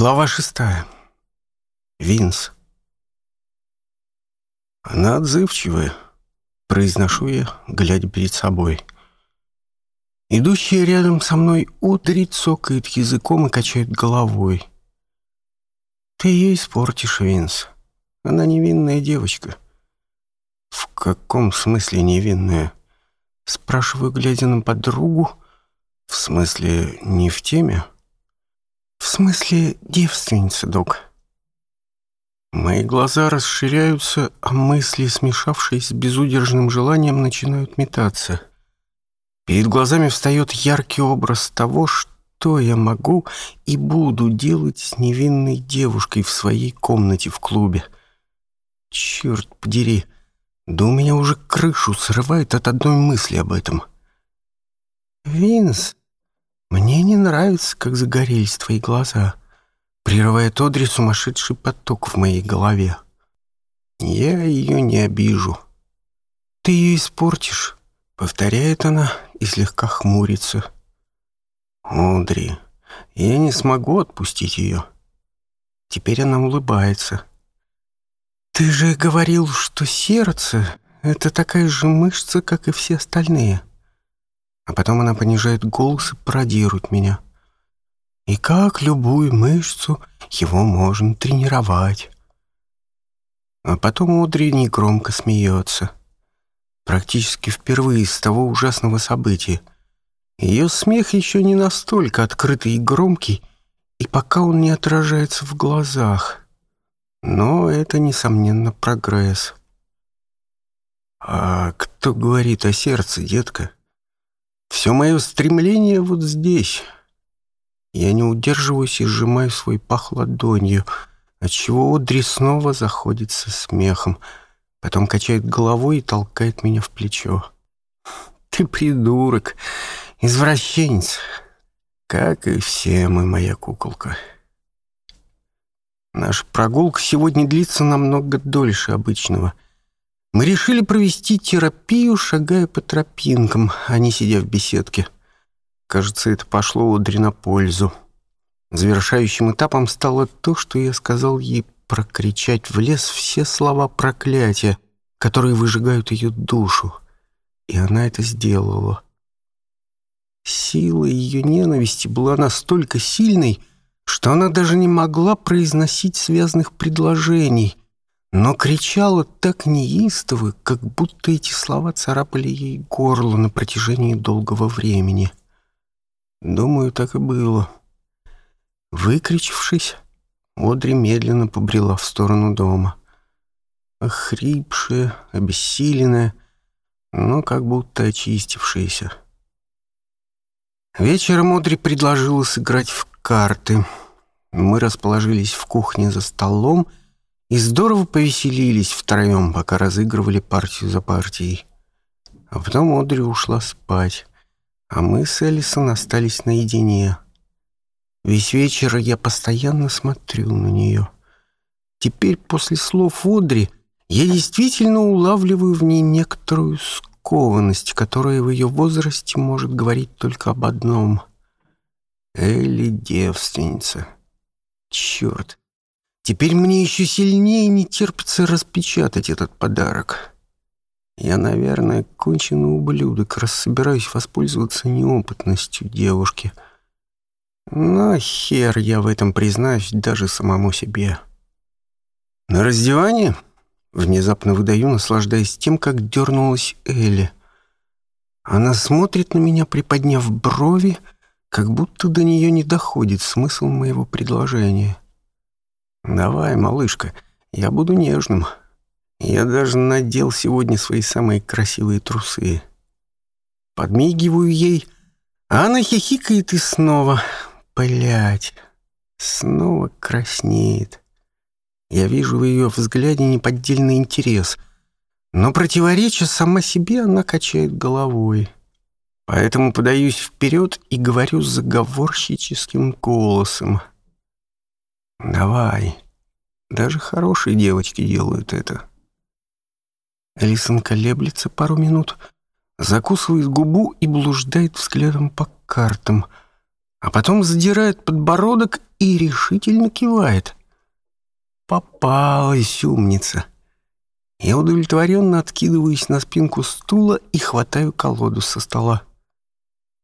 Глава шестая. Винс. Она отзывчивая, произношу я, глядя перед собой. Идущая рядом со мной утрит сокает языком и качает головой. Ты ее испортишь, Винс. Она невинная девочка. В каком смысле невинная? Спрашиваю, глядя на подругу. В смысле, не в теме? — в смысле девственница, док. Мои глаза расширяются, а мысли, смешавшись с безудержным желанием, начинают метаться. Перед глазами встает яркий образ того, что я могу и буду делать с невинной девушкой в своей комнате в клубе. Черт подери, да у меня уже крышу срывает от одной мысли об этом. «Винс», мне не нравится, как загорелись твои глаза. прерывая тодри сумасшедший поток в моей голове. Я ее не обижу. Ты ее испортишь, повторяет она и слегка хмурится. Одри, я не смогу отпустить ее. Теперь она улыбается. Ты же говорил, что сердце — это такая же мышца, как и все остальные. — а потом она понижает голос и пародирует меня. И как любую мышцу его можно тренировать. А потом Одри негромко смеется. Практически впервые с того ужасного события. Ее смех еще не настолько открытый и громкий, и пока он не отражается в глазах. Но это, несомненно, прогресс. «А кто говорит о сердце, детка?» Все мое стремление вот здесь. Я не удерживаюсь и сжимаю свой пах ладонью, отчего Одри снова заходит со смехом, потом качает головой и толкает меня в плечо. «Ты придурок, извращенец, как и все мы, моя куколка». Наша прогулка сегодня длится намного дольше обычного — мы решили провести терапию, шагая по тропинкам, а не сидя в беседке. Кажется, это пошло Одри на пользу. Завершающим этапом стало то, что я сказал ей прокричать в лес все слова проклятия, которые выжигают ее душу. И она это сделала. Сила ее ненависти была настолько сильной, что она даже не могла произносить связанных предложений, но кричала так неистово, как будто эти слова царапали ей горло на протяжении долгого времени. Думаю, так и было. Выкричившись, Одри медленно побрела в сторону дома. Охрипшая, обессиленная, но как будто очистившаяся. Вечером Одри предложила сыграть в карты. Мы расположились в кухне за столом — и здорово повеселились втроем, пока разыгрывали партию за партией. А потом Одри ушла спать, а мы с Элисон остались наедине. Весь вечер я постоянно смотрел на нее. Теперь после слов Одри я действительно улавливаю в ней некоторую скованность, которая в ее возрасте может говорить только об одном. Элли девственница. Черт, Теперь мне еще сильнее не терпится распечатать этот подарок. Я, наверное, конченый ублюдок, раз собираюсь воспользоваться неопытностью девушки. Но хер я в этом признаюсь даже самому себе. На раздевание внезапно выдаю, наслаждаясь тем, как дернулась Элли. Она смотрит на меня, приподняв брови, как будто до нее не доходит смысл моего предложения. — «Давай, малышка, я буду нежным. Я даже надел сегодня свои самые красивые трусы». Подмигиваю ей, а она хихикает и снова. Блять, снова краснеет. Я вижу в ее взгляде неподдельный интерес, но противореча сама себе она качает головой. Поэтому подаюсь вперед и говорю заговорщическим голосом — Давай. Даже хорошие девочки делают это. Элисон колеблется пару минут, закусывает губу и блуждает взглядом по картам, а потом задирает подбородок и решительно кивает. Попалась умница. Я удовлетворенно откидываюсь на спинку стула и хватаю колоду со стола.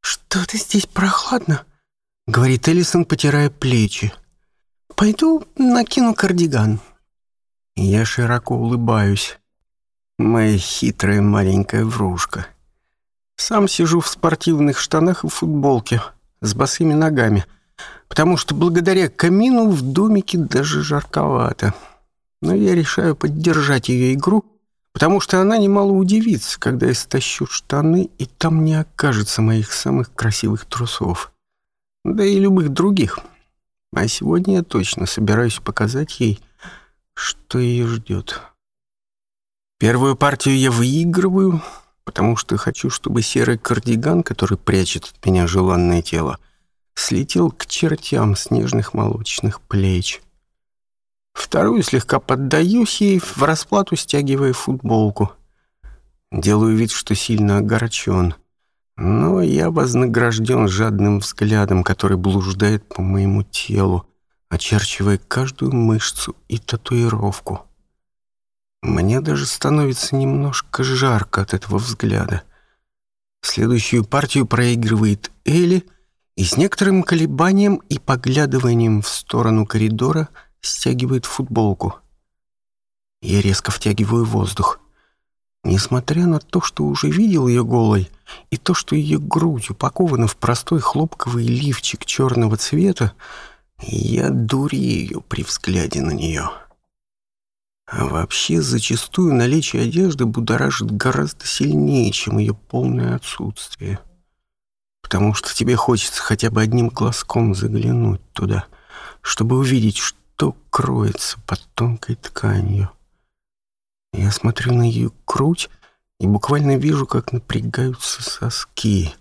«Что-то здесь прохладно», — говорит Элисон, потирая плечи. Пойду накину кардиган. Я широко улыбаюсь. Моя хитрая маленькая вружка. Сам сижу в спортивных штанах и футболке с босыми ногами, потому что благодаря камину в домике даже жарковато. Но я решаю поддержать ее игру, потому что она немало удивится, когда я стащу штаны, и там не окажется моих самых красивых трусов. Да и любых других — а сегодня я точно собираюсь показать ей, что ее ждет. Первую партию я выигрываю, потому что хочу, чтобы серый кардиган, который прячет от меня желанное тело, слетел к чертям снежных молочных плеч. Вторую слегка поддаюсь ей, в расплату стягивая футболку. Делаю вид, что сильно огорчен. Но я вознагражден жадным взглядом, который блуждает по моему телу, очерчивая каждую мышцу и татуировку. Мне даже становится немножко жарко от этого взгляда. Следующую партию проигрывает Элли, и с некоторым колебанием и поглядыванием в сторону коридора стягивает футболку. Я резко втягиваю воздух. Несмотря на то, что уже видел ее голой, и то, что ее грудь упакована в простой хлопковый лифчик черного цвета, я дурею при взгляде на нее. А вообще зачастую наличие одежды будоражит гораздо сильнее, чем ее полное отсутствие. Потому что тебе хочется хотя бы одним глазком заглянуть туда, чтобы увидеть, что кроется под тонкой тканью. Я смотрю на ее грудь и буквально вижу, как напрягаются соски.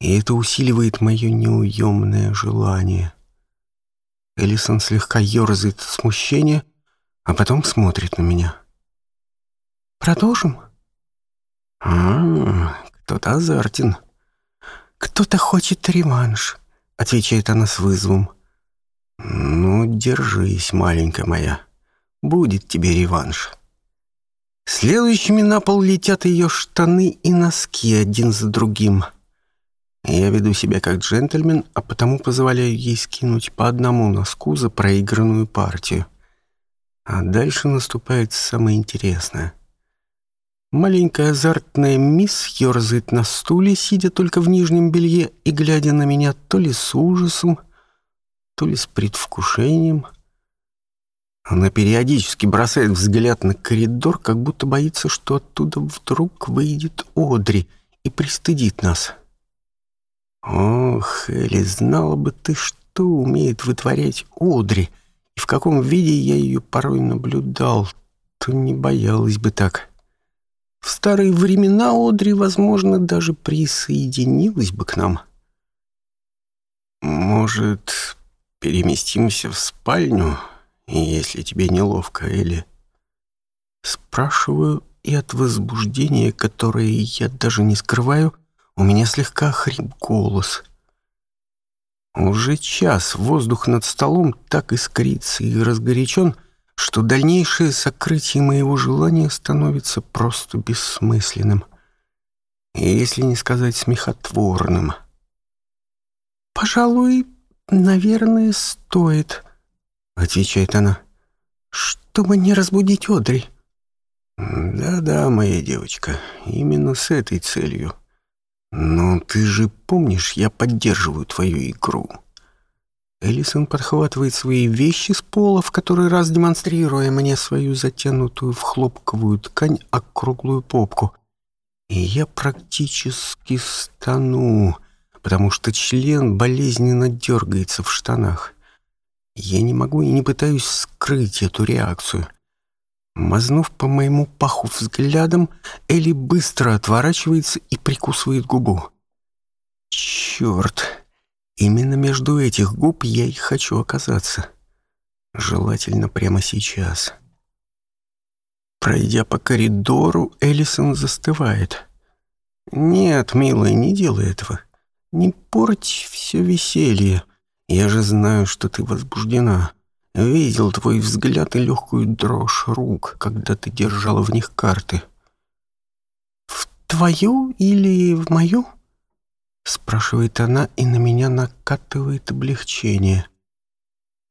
И это усиливает мое неуемное желание. Элисон слегка ерзает от смущения, а потом смотрит на меня. «Продолжим?» «А, кто-то азартен. Кто-то хочет реванш», — отвечает она с вызовом. «Ну, держись, маленькая моя. Будет тебе реванш». Следующими на пол летят ее штаны и носки один за другим. Я веду себя как джентльмен, а потому позволяю ей скинуть по одному носку за проигранную партию. А дальше наступает самое интересное. Маленькая азартная мисс ерзает на стуле, сидя только в нижнем белье и глядя на меня то ли с ужасом, то ли с предвкушением — она периодически бросает взгляд на коридор, как будто боится, что оттуда вдруг выйдет Одри и пристыдит нас. Ох, Элли, знала бы ты, что умеет вытворять Одри, и в каком виде я ее порой наблюдал, то не боялась бы так. В старые времена Одри, возможно, даже присоединилась бы к нам. Может, переместимся в спальню?» если тебе неловко, или... Спрашиваю, и от возбуждения, которое я даже не скрываю, у меня слегка хрип голос. Уже час воздух над столом так искрится и разгорячен, что дальнейшее сокрытие моего желания становится просто бессмысленным, если не сказать смехотворным. «Пожалуй, наверное, стоит», Отвечает она. Чтобы не разбудить Одри. Да-да, моя девочка, именно с этой целью. Но ты же помнишь, я поддерживаю твою игру. Элисон подхватывает свои вещи с пола, в который раз демонстрируя мне свою затянутую в хлопковую ткань округлую попку. И я практически стану, потому что член болезненно дергается в штанах. Я не могу и не пытаюсь скрыть эту реакцию. Мазнув по моему паху взглядом, Элли быстро отворачивается и прикусывает губу. Черт, именно между этих губ я и хочу оказаться. Желательно прямо сейчас. Пройдя по коридору, Эллисон застывает. «Нет, милая, не делай этого. Не порть все веселье. Я же знаю, что ты возбуждена. Видел твой взгляд и легкую дрожь рук, когда ты держала в них карты. «В твою или в мою?» Спрашивает она, и на меня накатывает облегчение.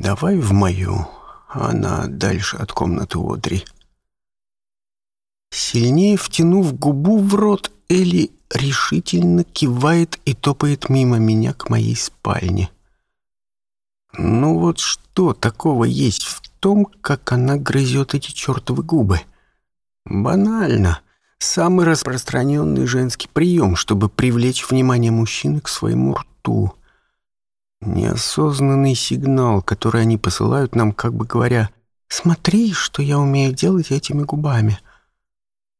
«Давай в мою». Она дальше от комнаты Одри. Сильнее втянув губу в рот, Элли решительно кивает и топает мимо меня к моей спальне. Ну вот что такого есть в том, как она грызет эти чертовы губы? Банально. Самый распространенный женский прием, чтобы привлечь внимание мужчины к своему рту. Неосознанный сигнал, который они посылают нам, как бы говоря, «Смотри, что я умею делать этими губами».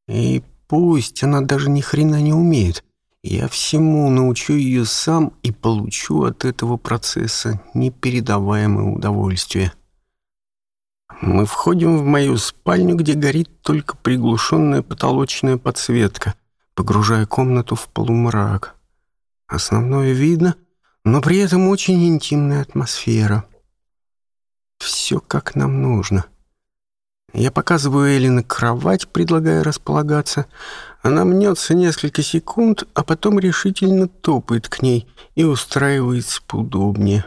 И пусть она даже ни хрена не умеет, я всему научу ее сам и получу от этого процесса непередаваемое удовольствие. Мы входим в мою спальню, где горит только приглушенная потолочная подсветка, погружая комнату в полумрак. Основное видно, но при этом очень интимная атмосфера. Все как нам нужно — я показываю Эллен кровать, предлагая располагаться. Она мнется несколько секунд, а потом решительно топает к ней и устраивается поудобнее.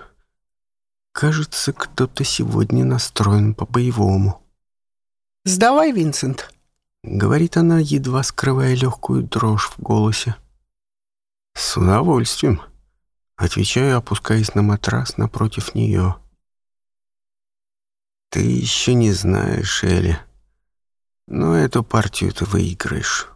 Кажется, кто-то сегодня настроен по-боевому. «Сдавай, Винсент», — говорит она, едва скрывая легкую дрожь в голосе. «С удовольствием», — отвечаю, опускаясь на матрас напротив нее. Ты еще не знаешь, Эля, но эту партию ты выиграешь.